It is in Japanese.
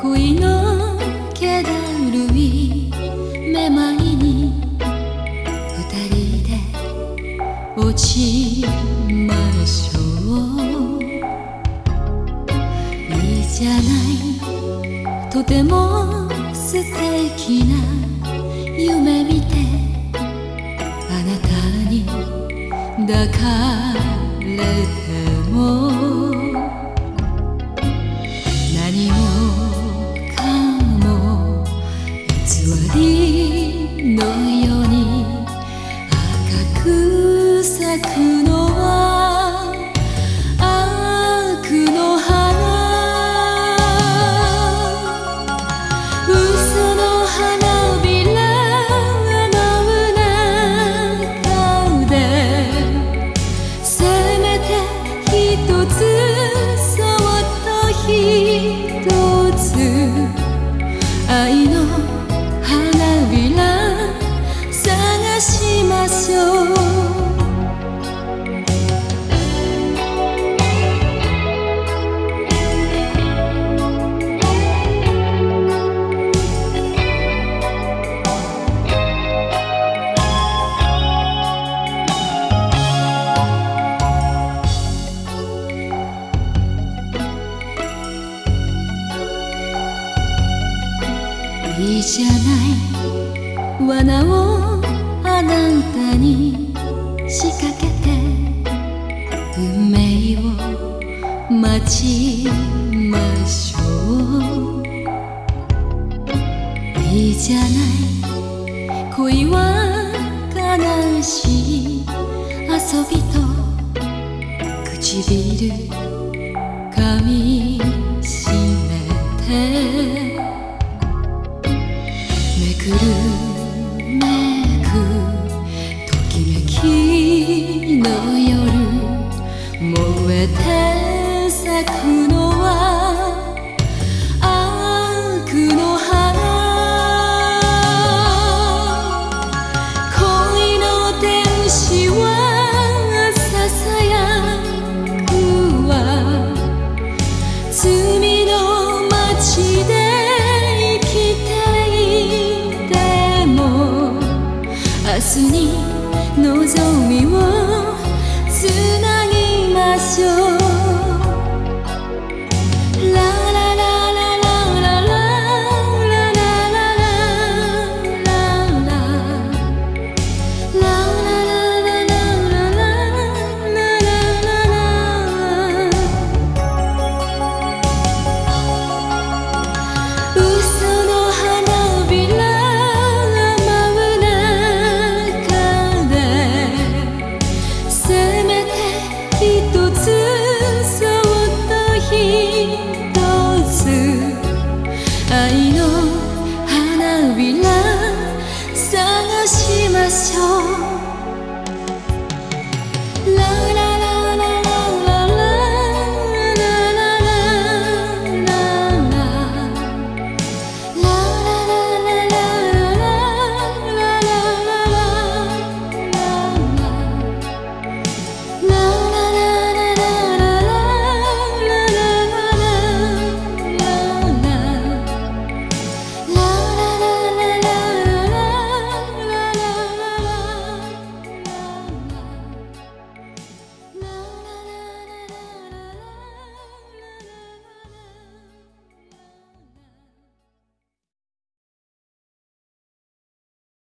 恋の気だるいめまいに二人で落ちましょういいじゃないとても素敵な夢見てあなたに抱かれてもいいじゃない罠をあなたに仕掛けて運命を待ちましょう。いいじゃない恋は悲しい。遊びと唇噛みしめて。くるに望みを